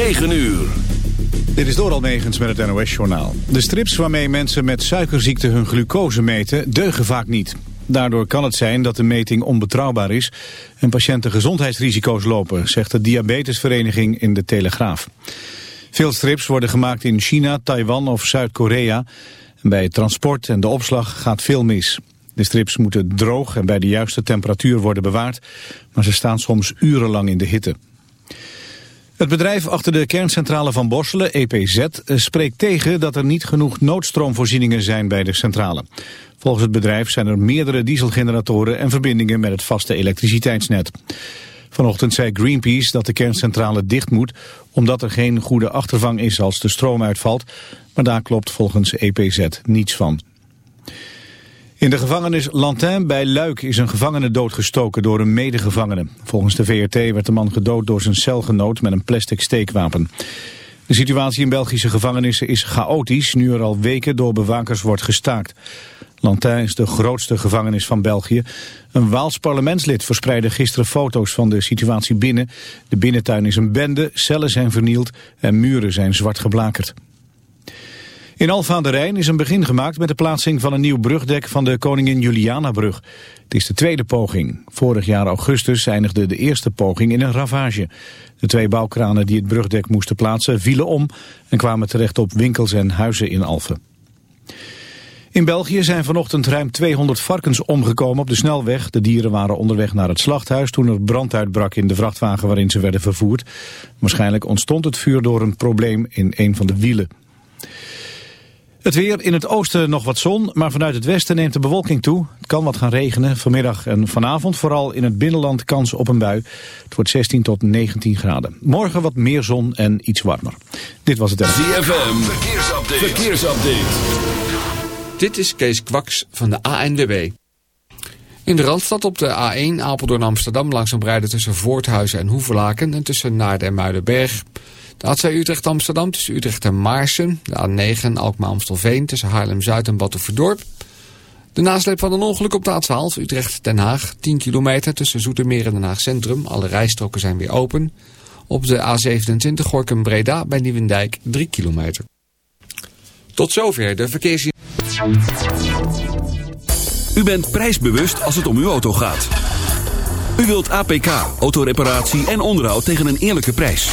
9 uur. Dit is door Almegens met het NOS-journaal. De strips waarmee mensen met suikerziekte hun glucose meten deugen vaak niet. Daardoor kan het zijn dat de meting onbetrouwbaar is en patiënten gezondheidsrisico's lopen, zegt de Diabetesvereniging in de Telegraaf. Veel strips worden gemaakt in China, Taiwan of Zuid-Korea. Bij het transport en de opslag gaat veel mis. De strips moeten droog en bij de juiste temperatuur worden bewaard, maar ze staan soms urenlang in de hitte. Het bedrijf achter de kerncentrale van Borselen, EPZ, spreekt tegen dat er niet genoeg noodstroomvoorzieningen zijn bij de centrale. Volgens het bedrijf zijn er meerdere dieselgeneratoren en verbindingen met het vaste elektriciteitsnet. Vanochtend zei Greenpeace dat de kerncentrale dicht moet omdat er geen goede achtervang is als de stroom uitvalt. Maar daar klopt volgens EPZ niets van. In de gevangenis Lantin bij Luik is een gevangene doodgestoken door een medegevangene. Volgens de VRT werd de man gedood door zijn celgenoot met een plastic steekwapen. De situatie in Belgische gevangenissen is chaotisch, nu er al weken door bewakers wordt gestaakt. Lantin is de grootste gevangenis van België. Een Waals parlementslid verspreidde gisteren foto's van de situatie binnen. De binnentuin is een bende, cellen zijn vernield en muren zijn zwart geblakerd. In Alfa aan de Rijn is een begin gemaakt met de plaatsing van een nieuw brugdek van de Koningin Juliana-brug. Het is de tweede poging. Vorig jaar augustus eindigde de eerste poging in een ravage. De twee bouwkranen die het brugdek moesten plaatsen vielen om en kwamen terecht op winkels en huizen in Alphen. In België zijn vanochtend ruim 200 varkens omgekomen op de snelweg. De dieren waren onderweg naar het slachthuis toen er brand uitbrak in de vrachtwagen waarin ze werden vervoerd. Waarschijnlijk ontstond het vuur door een probleem in een van de wielen. Het weer in het oosten nog wat zon, maar vanuit het westen neemt de bewolking toe. Het kan wat gaan regenen vanmiddag en vanavond, vooral in het binnenland kans op een bui. Het wordt 16 tot 19 graden. Morgen wat meer zon en iets warmer. Dit was het. ZFM, verkeersupdate. verkeersupdate. Dit is Kees Kwaks van de ANWB. In de Randstad op de A1 Apeldoorn Amsterdam langzaam rijden tussen Voorthuizen en Hoevelaken en tussen Naarden en Muidenberg. De A2 Utrecht Amsterdam tussen Utrecht en Maarsen. De A9 Alkmaar Amstelveen tussen Haarlem-Zuid en Battenverdorp. De nasleep van een ongeluk op de A12 Utrecht-Den Haag. 10 kilometer tussen Zoetermeer en Den Haag Centrum. Alle rijstroken zijn weer open. Op de A27 Gorkum-Breda bij Nieuwendijk 3 kilometer. Tot zover de verkeers... U bent prijsbewust als het om uw auto gaat. U wilt APK, autoreparatie en onderhoud tegen een eerlijke prijs.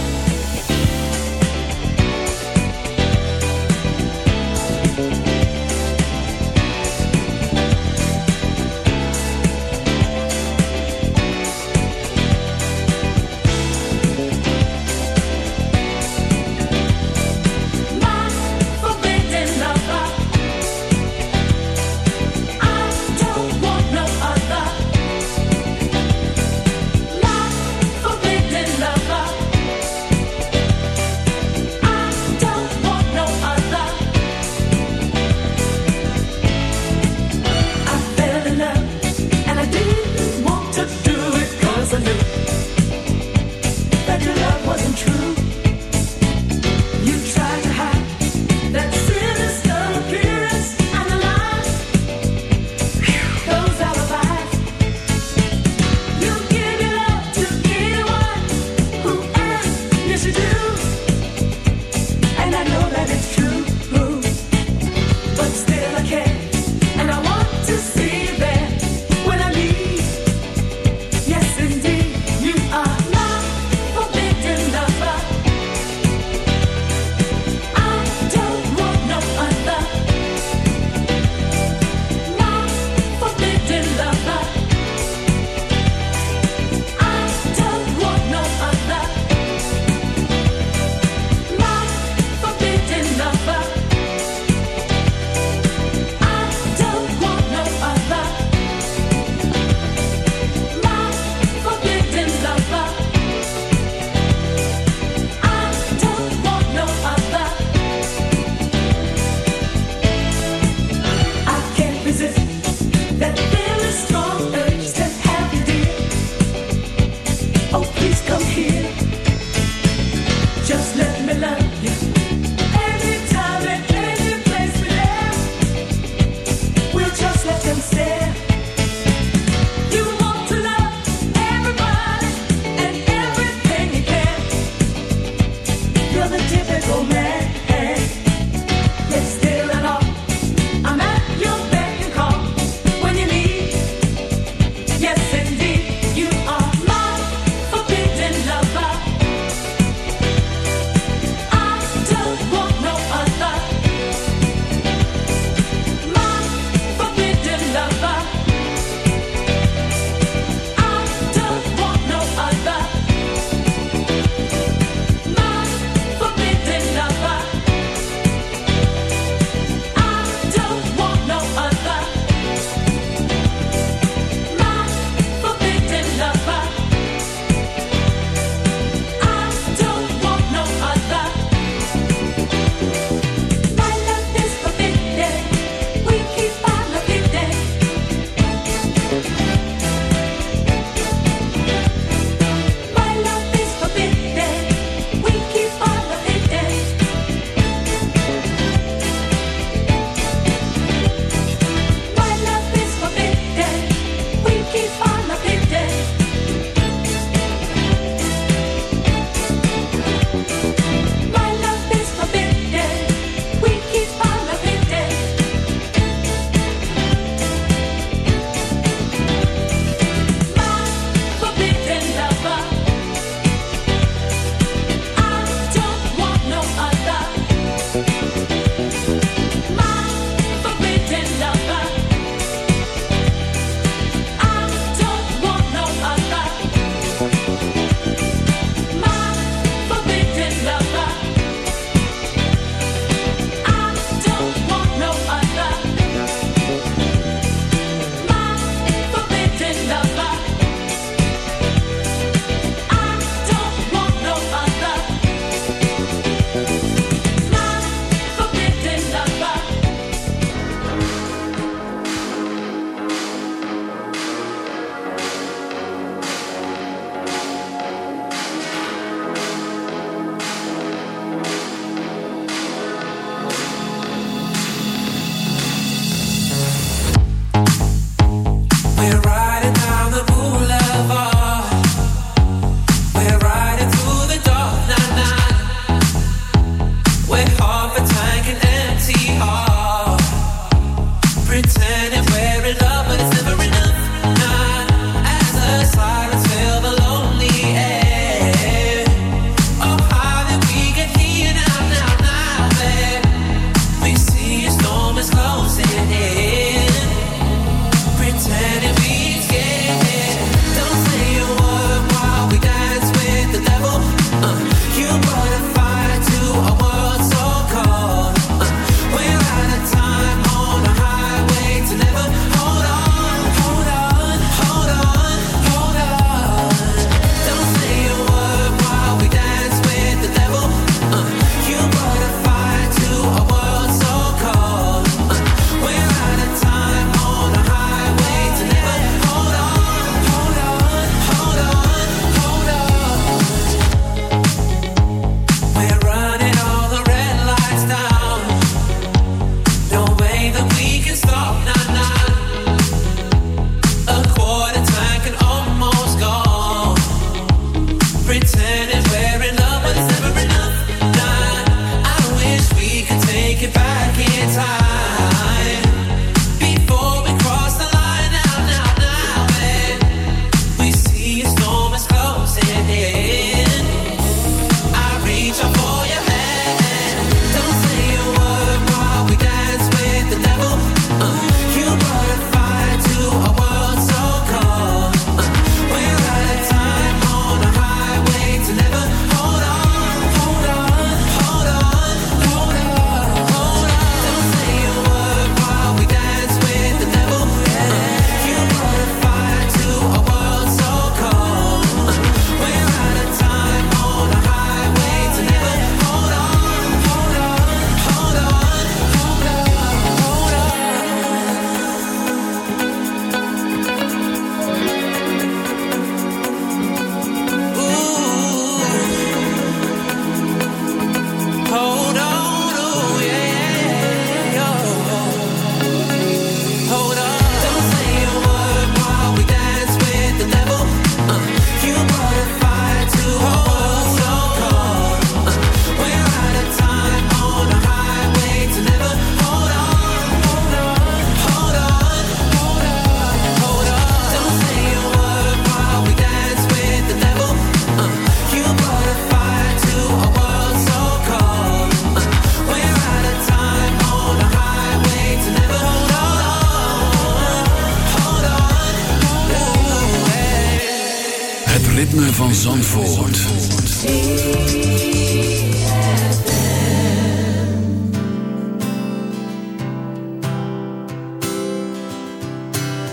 Zandvoort.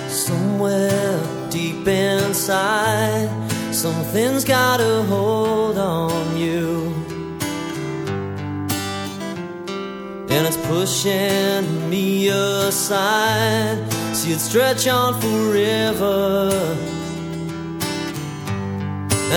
Somewhere deep inside, something's got a hold on you. And it's pushing me aside. See it stretch on forever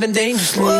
living dangerously.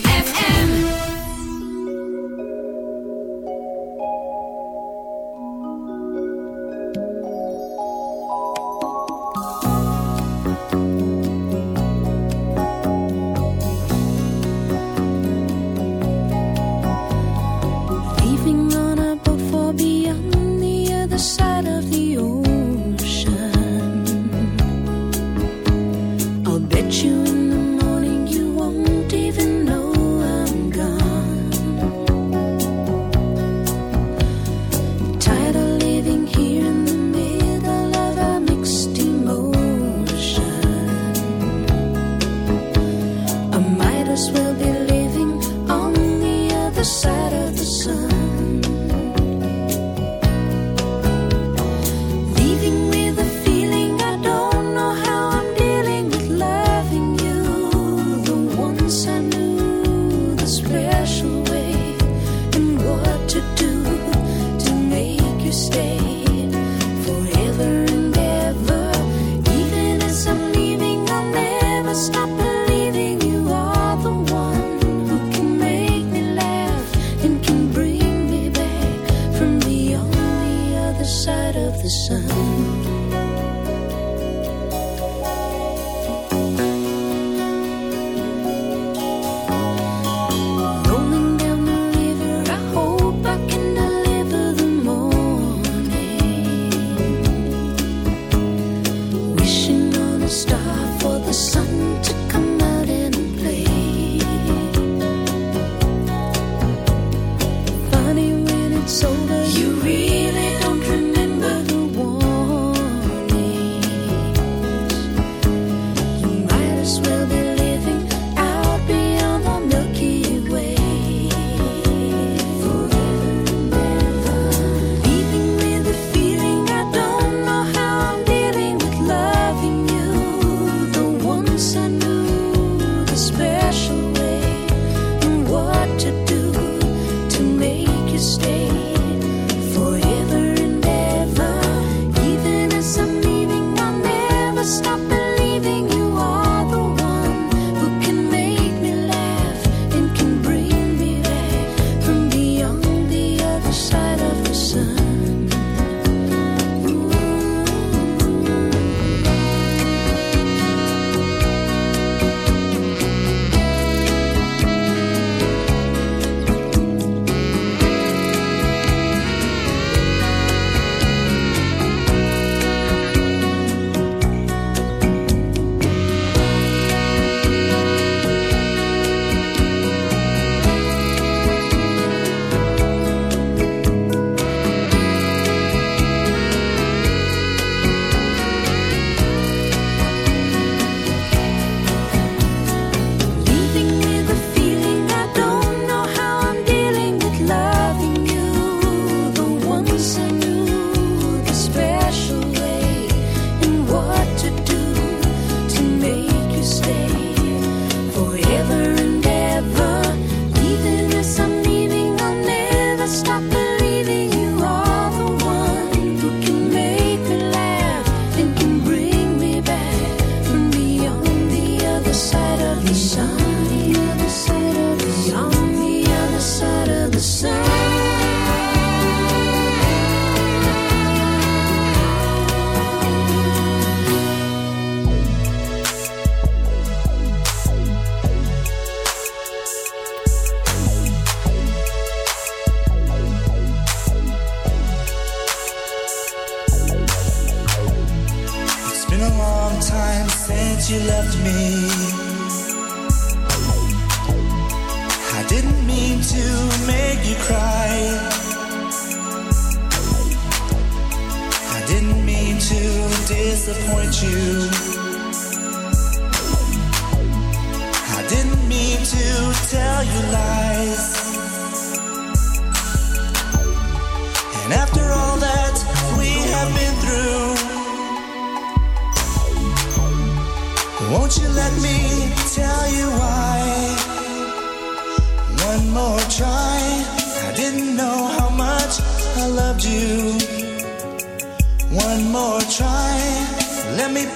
Disappoint you.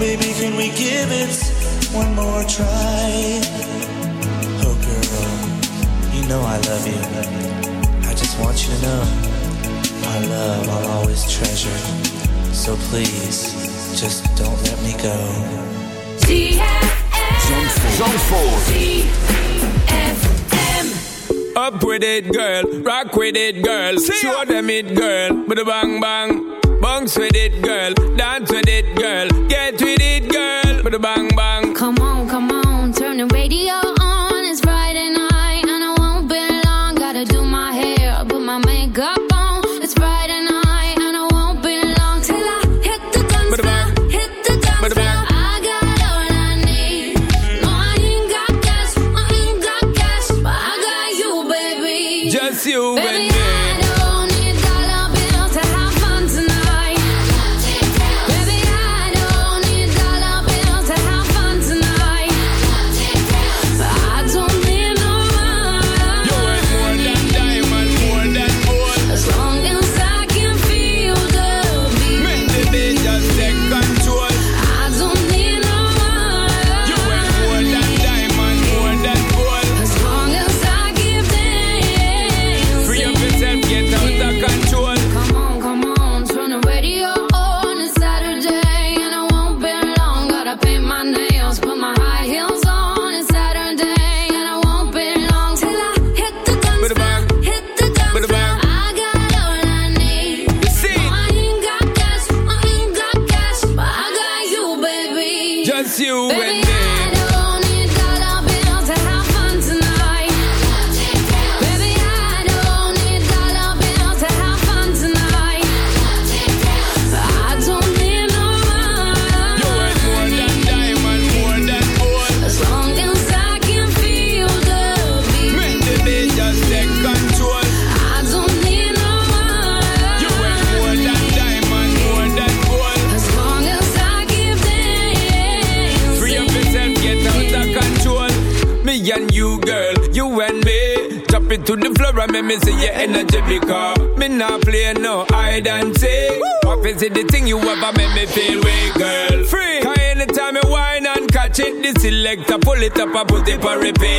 baby, can we give it one more try? Oh, girl, you know I love you. I just want you to know our love I'll always treasure. So please, just don't let me go. Up with it, girl. Rock with it, girl. Show them it, girl. Bada bang bang. Bounce with it, girl. Dance with it, girl. Get with it, girl. Bada bang bang.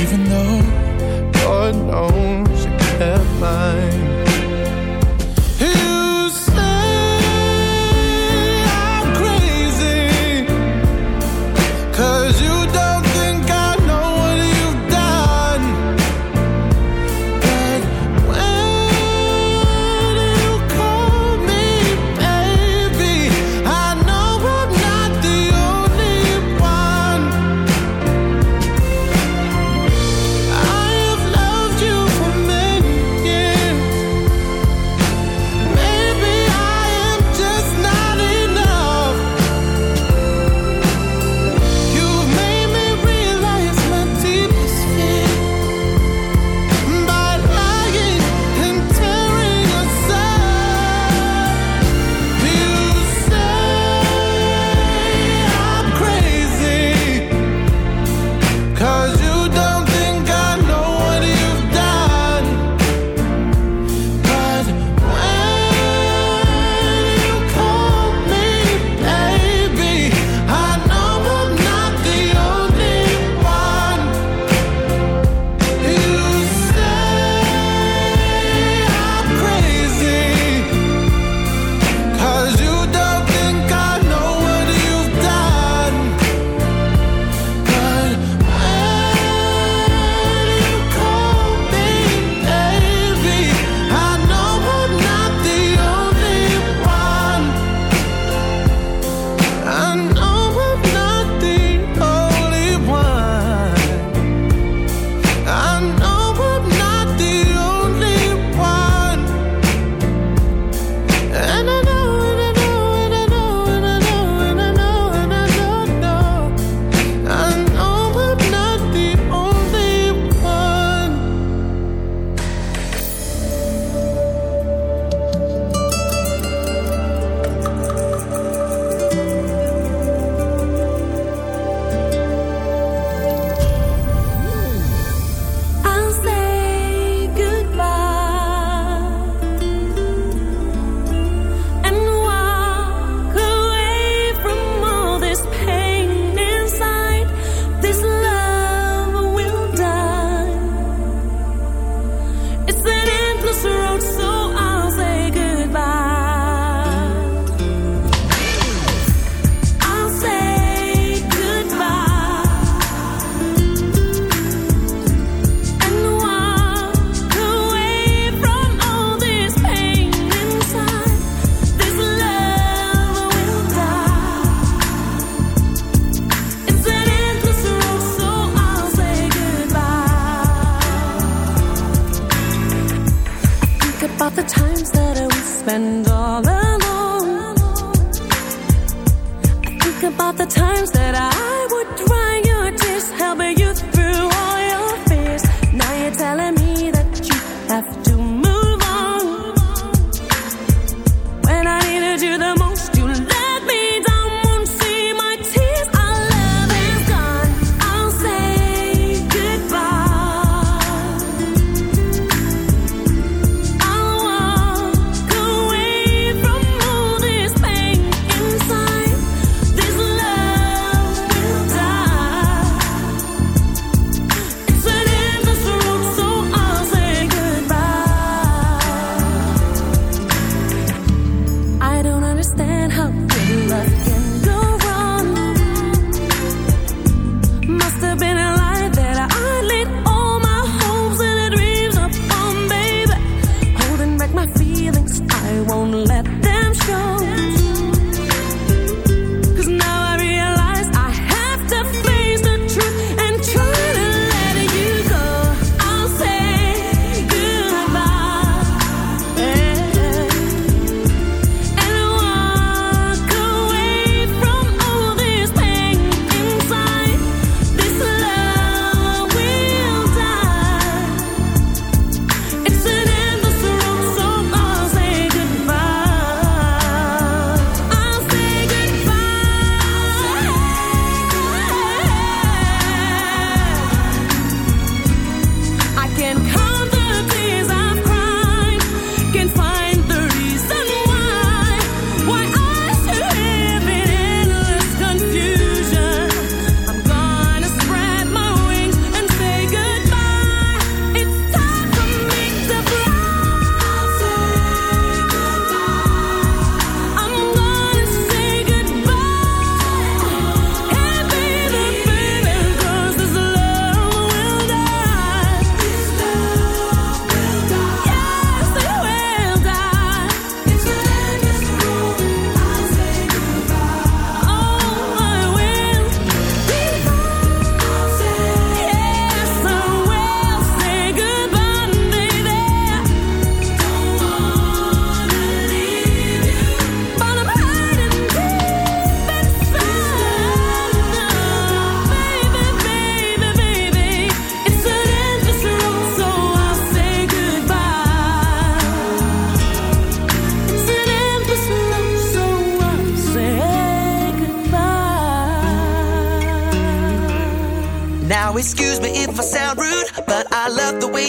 Even though God knows you kept mine.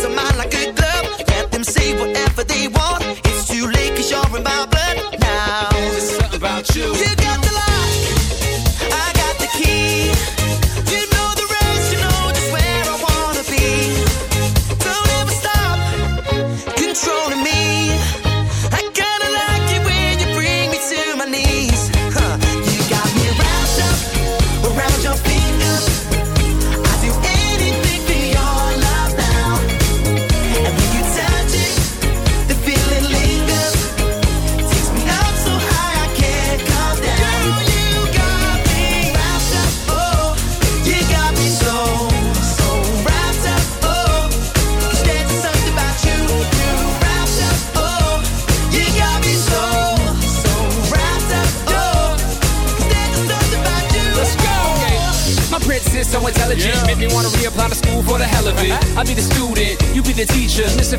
So my